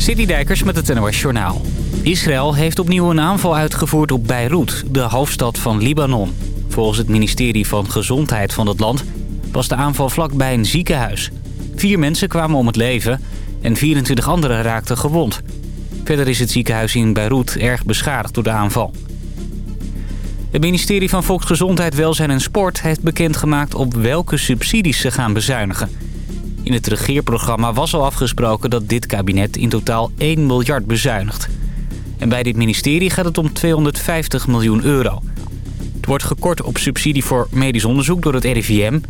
Dijkers met het NOS Journaal. Israël heeft opnieuw een aanval uitgevoerd op Beirut, de hoofdstad van Libanon. Volgens het ministerie van Gezondheid van het land was de aanval vlakbij een ziekenhuis. Vier mensen kwamen om het leven en 24 anderen raakten gewond. Verder is het ziekenhuis in Beirut erg beschadigd door de aanval. Het ministerie van Volksgezondheid, Welzijn en Sport heeft bekendgemaakt op welke subsidies ze gaan bezuinigen... In het regeerprogramma was al afgesproken dat dit kabinet in totaal 1 miljard bezuinigt. En bij dit ministerie gaat het om 250 miljoen euro. Het wordt gekort op subsidie voor medisch onderzoek door het RIVM,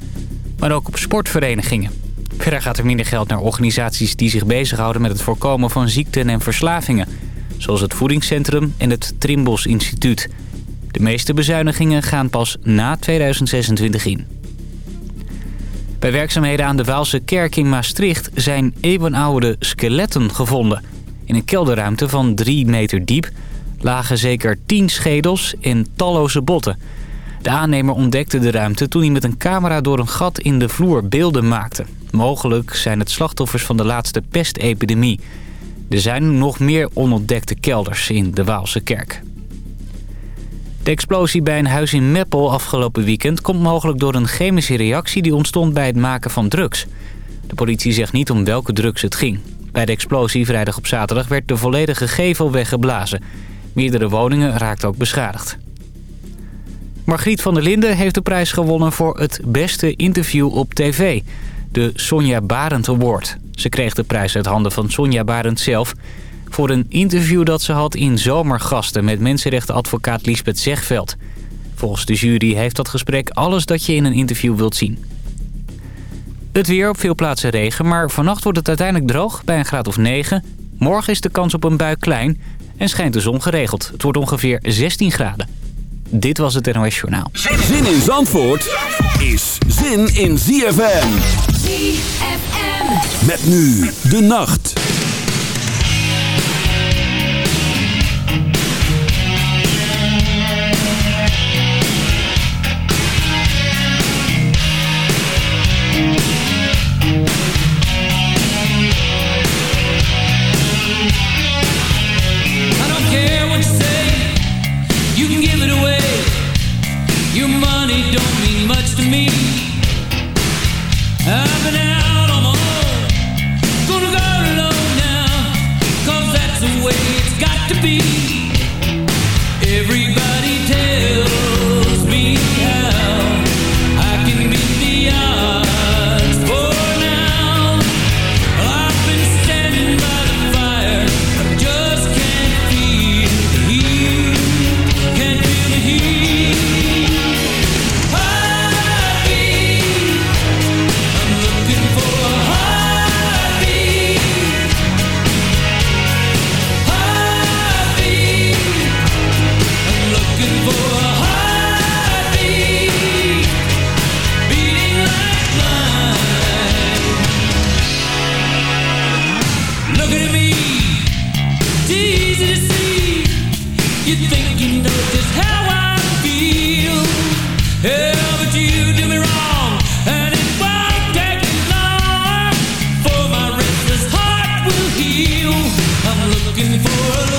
maar ook op sportverenigingen. Verder gaat er minder geld naar organisaties die zich bezighouden met het voorkomen van ziekten en verslavingen. Zoals het Voedingscentrum en het Trimbos Instituut. De meeste bezuinigingen gaan pas na 2026 in. Bij werkzaamheden aan de Waalse kerk in Maastricht zijn eeuwenoude skeletten gevonden. In een kelderruimte van 3 meter diep lagen zeker 10 schedels en talloze botten. De aannemer ontdekte de ruimte toen hij met een camera door een gat in de vloer beelden maakte. Mogelijk zijn het slachtoffers van de laatste pestepidemie. Er zijn nog meer onontdekte kelders in de Waalse kerk. De explosie bij een huis in Meppel afgelopen weekend... komt mogelijk door een chemische reactie die ontstond bij het maken van drugs. De politie zegt niet om welke drugs het ging. Bij de explosie vrijdag op zaterdag werd de volledige gevel weggeblazen. Meerdere woningen raakten ook beschadigd. Margriet van der Linden heeft de prijs gewonnen voor het beste interview op tv. De Sonja Barend Award. Ze kreeg de prijs uit handen van Sonja Barend zelf voor een interview dat ze had in Zomergasten met mensenrechtenadvocaat Lisbeth Zegveld. Volgens de jury heeft dat gesprek alles dat je in een interview wilt zien. Het weer op veel plaatsen regen, maar vannacht wordt het uiteindelijk droog bij een graad of 9. Morgen is de kans op een bui klein en schijnt de zon geregeld. Het wordt ongeveer 16 graden. Dit was het NOS Journaal. Zin in Zandvoort is zin in ZFM. ZFM. Met nu de nacht. looking for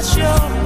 about you.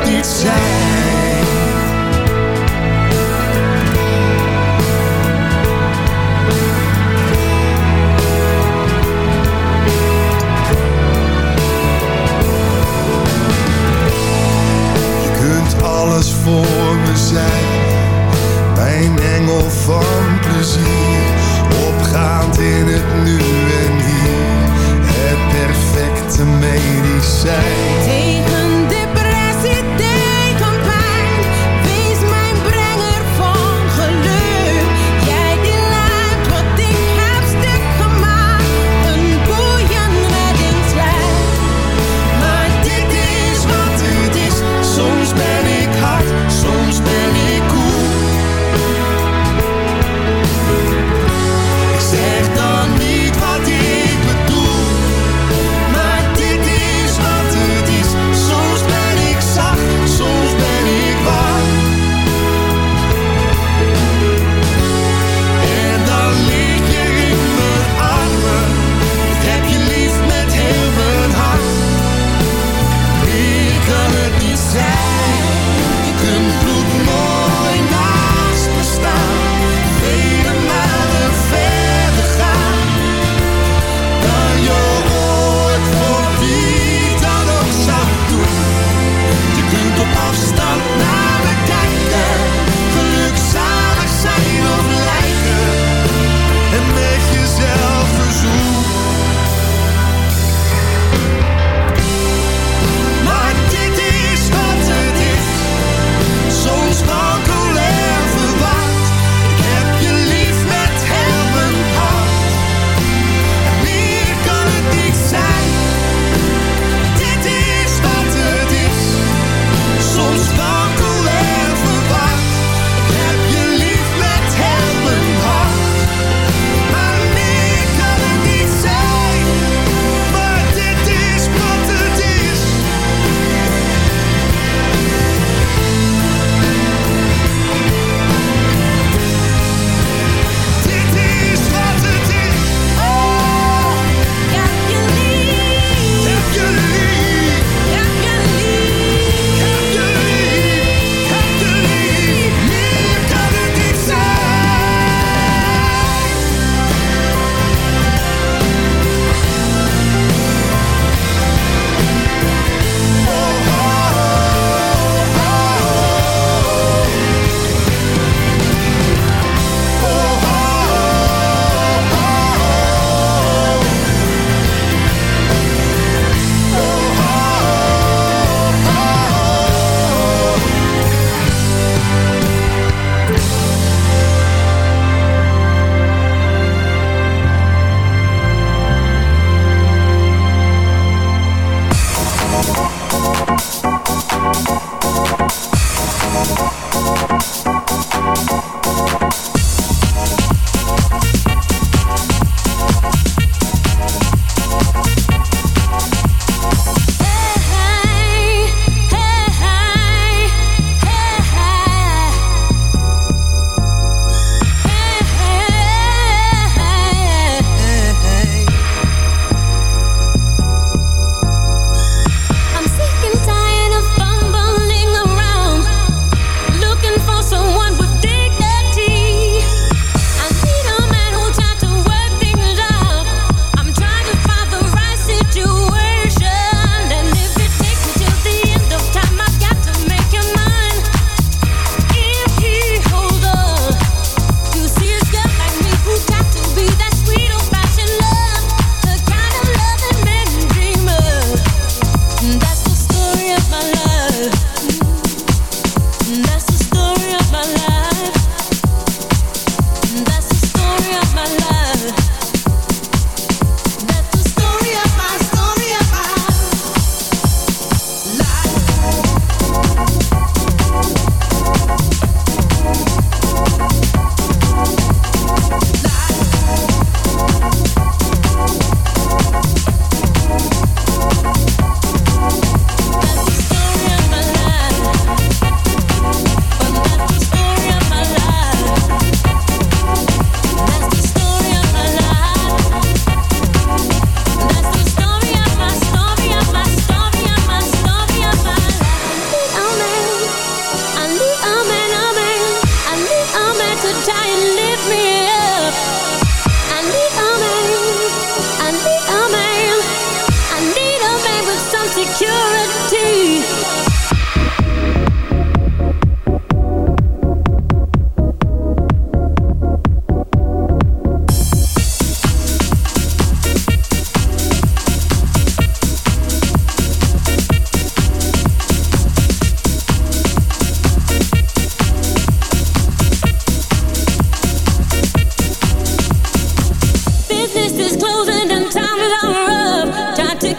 Het niet zijn.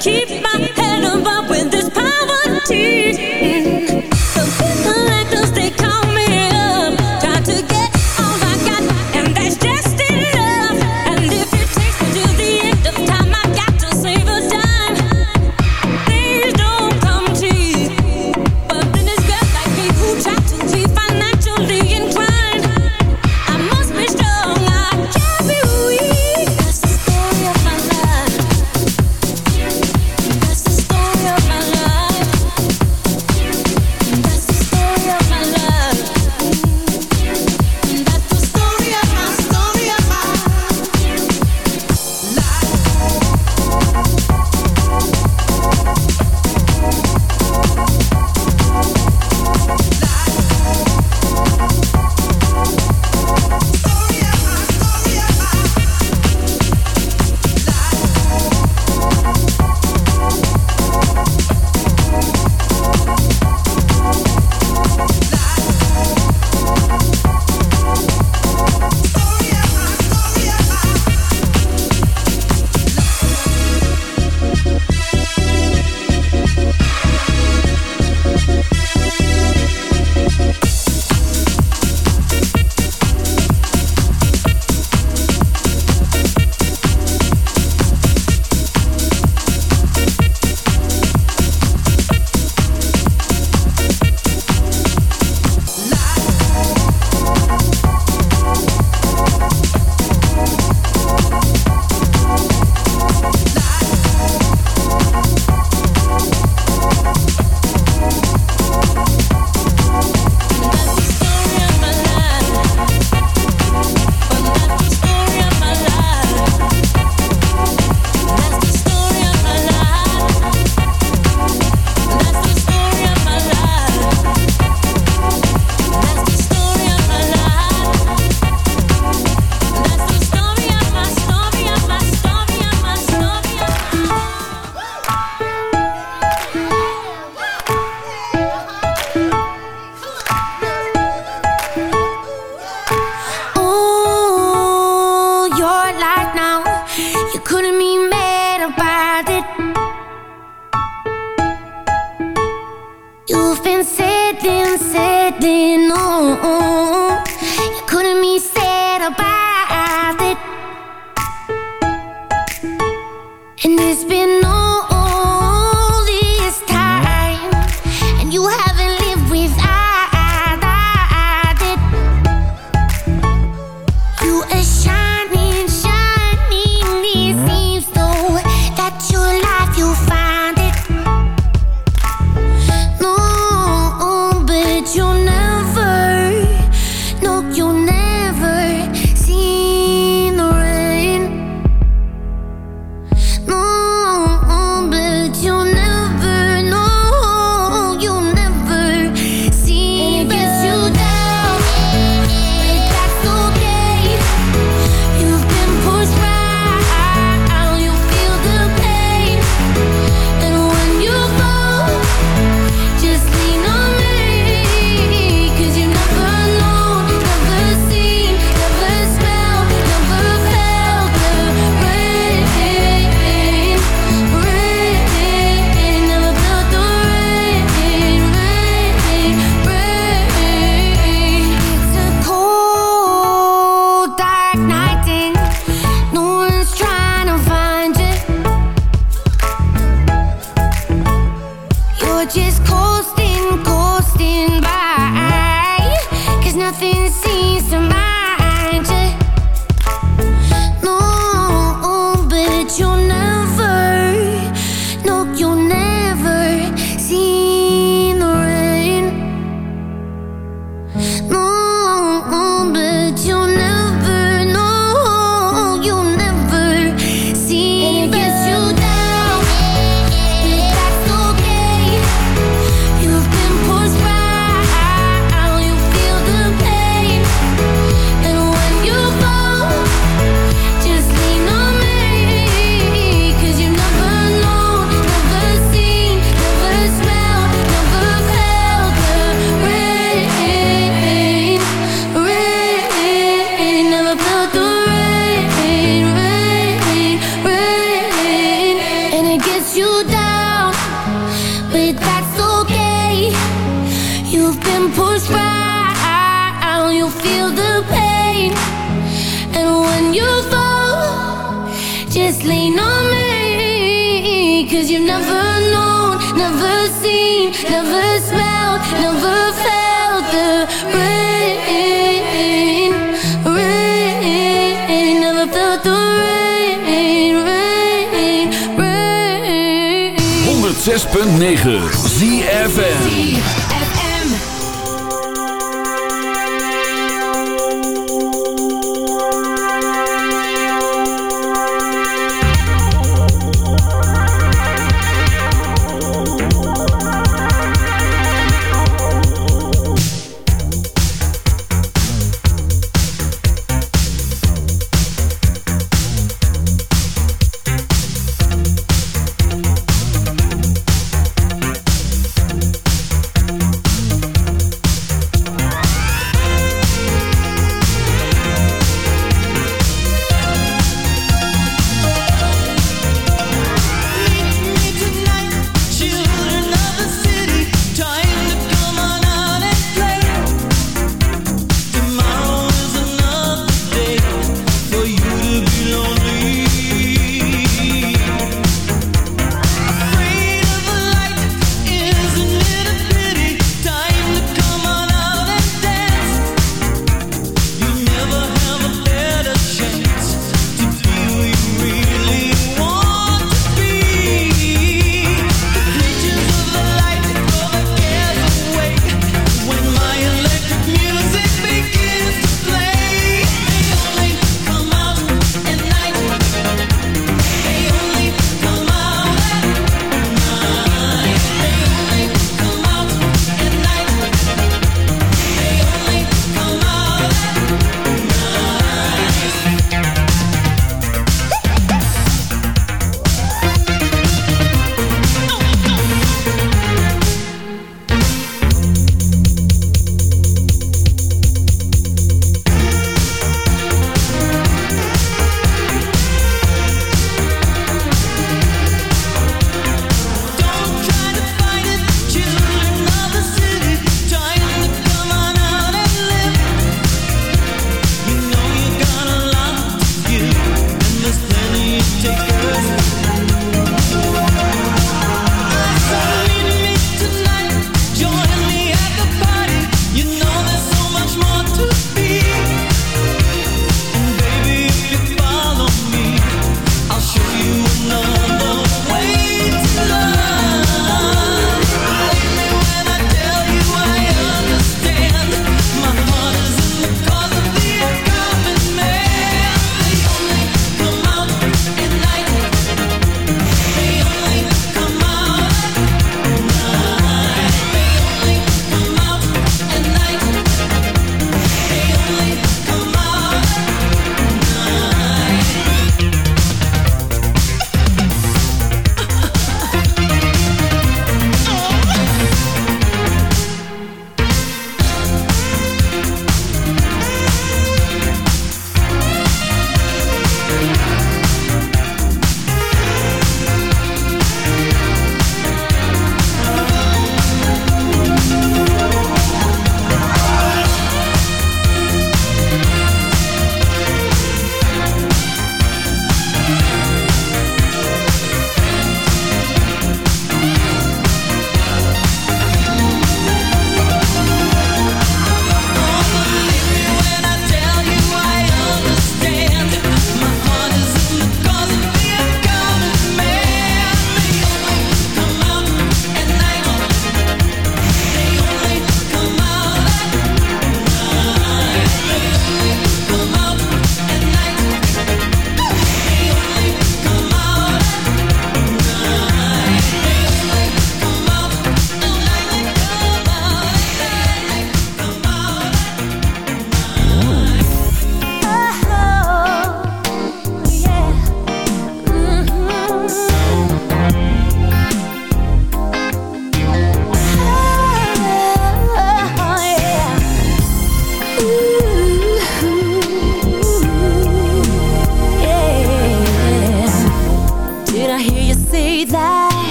Keep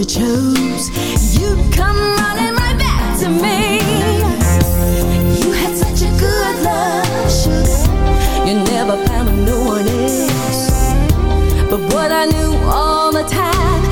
you chose. You'd come running right back to me. You had such a good love. You never found no one else. But what I knew all the time,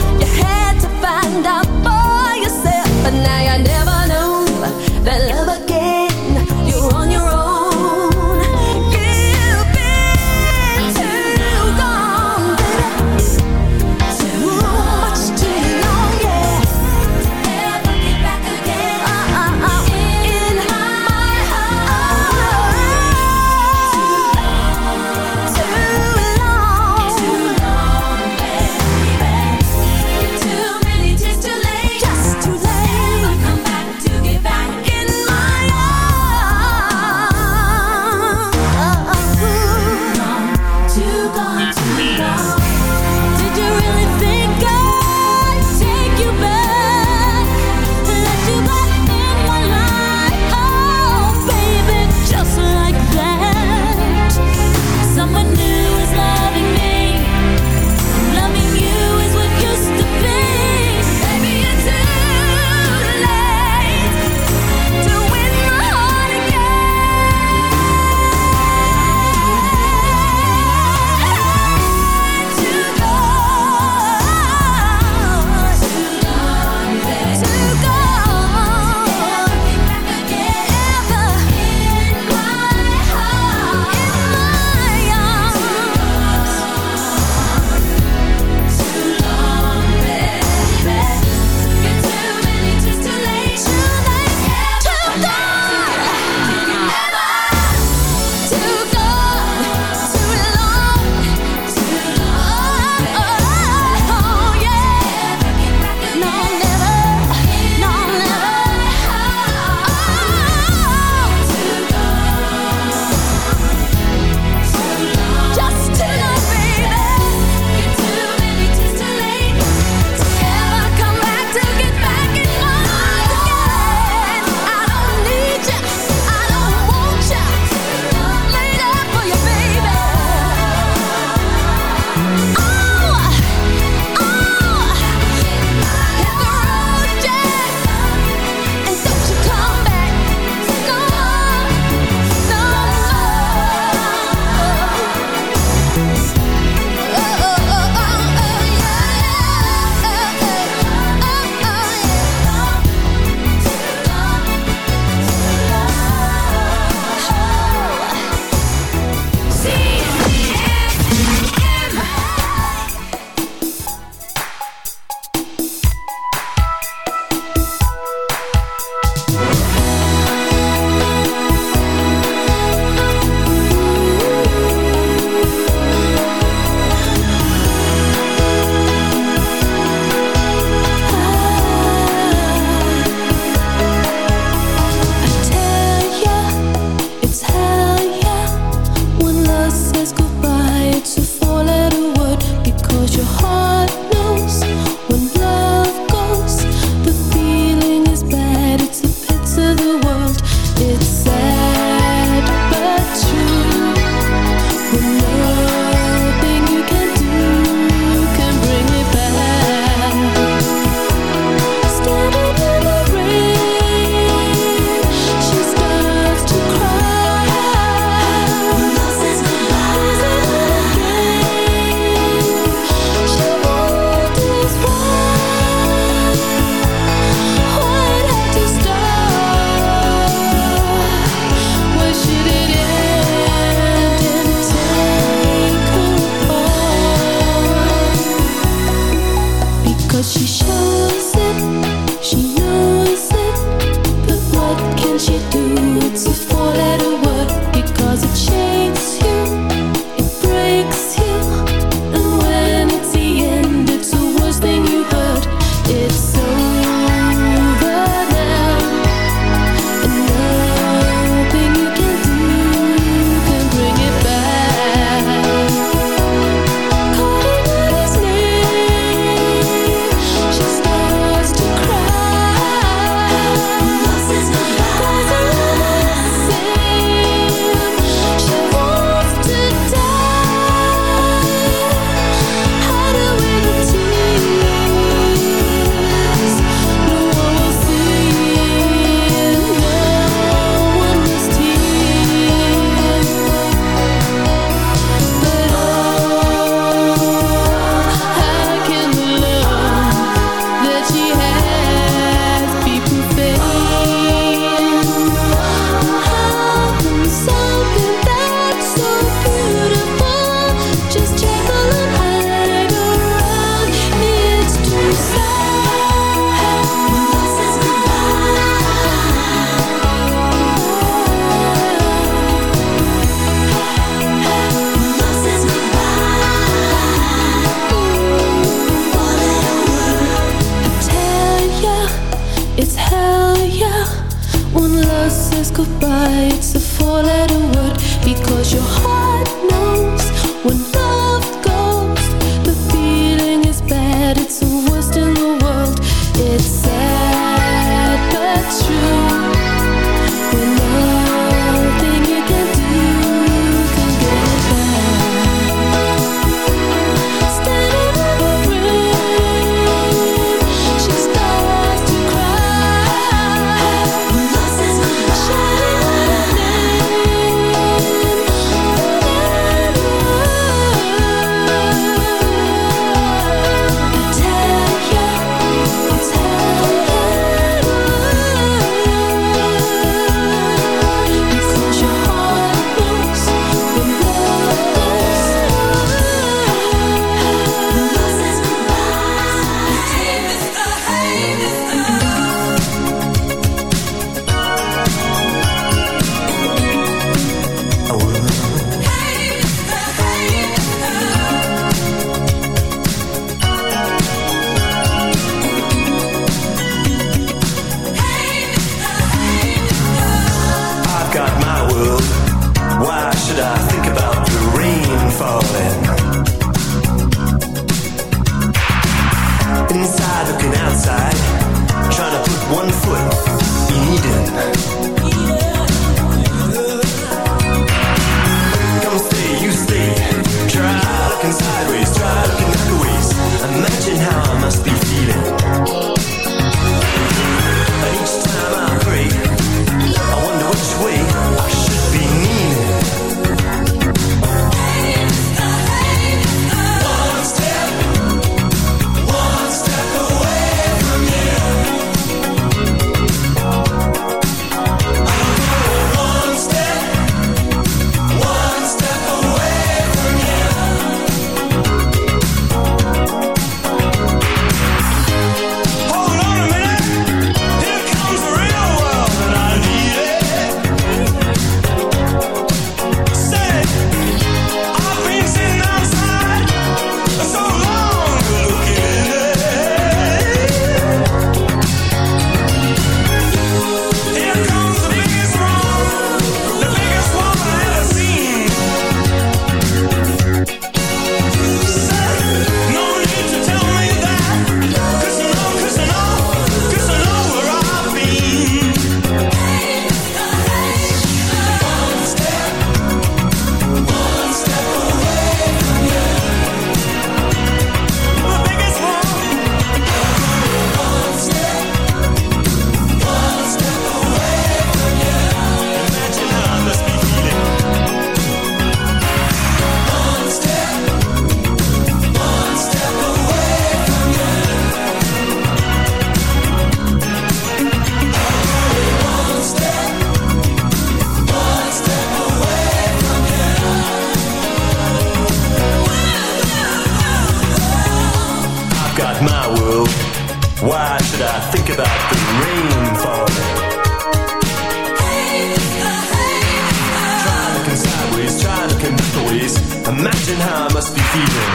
is. Imagine how I must be feeling.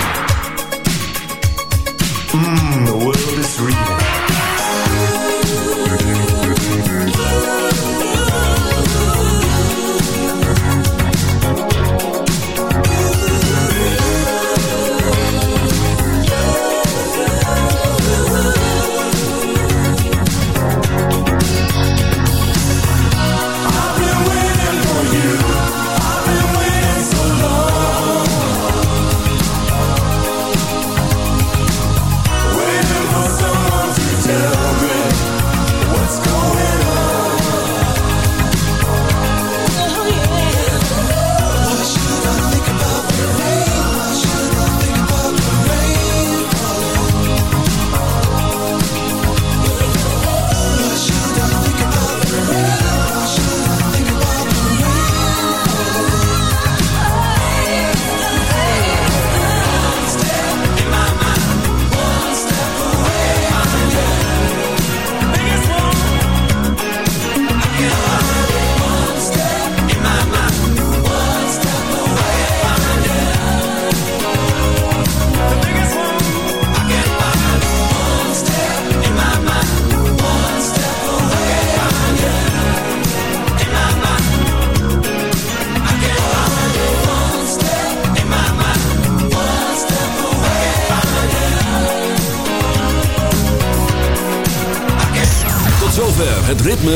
Mmm, the world is reeling.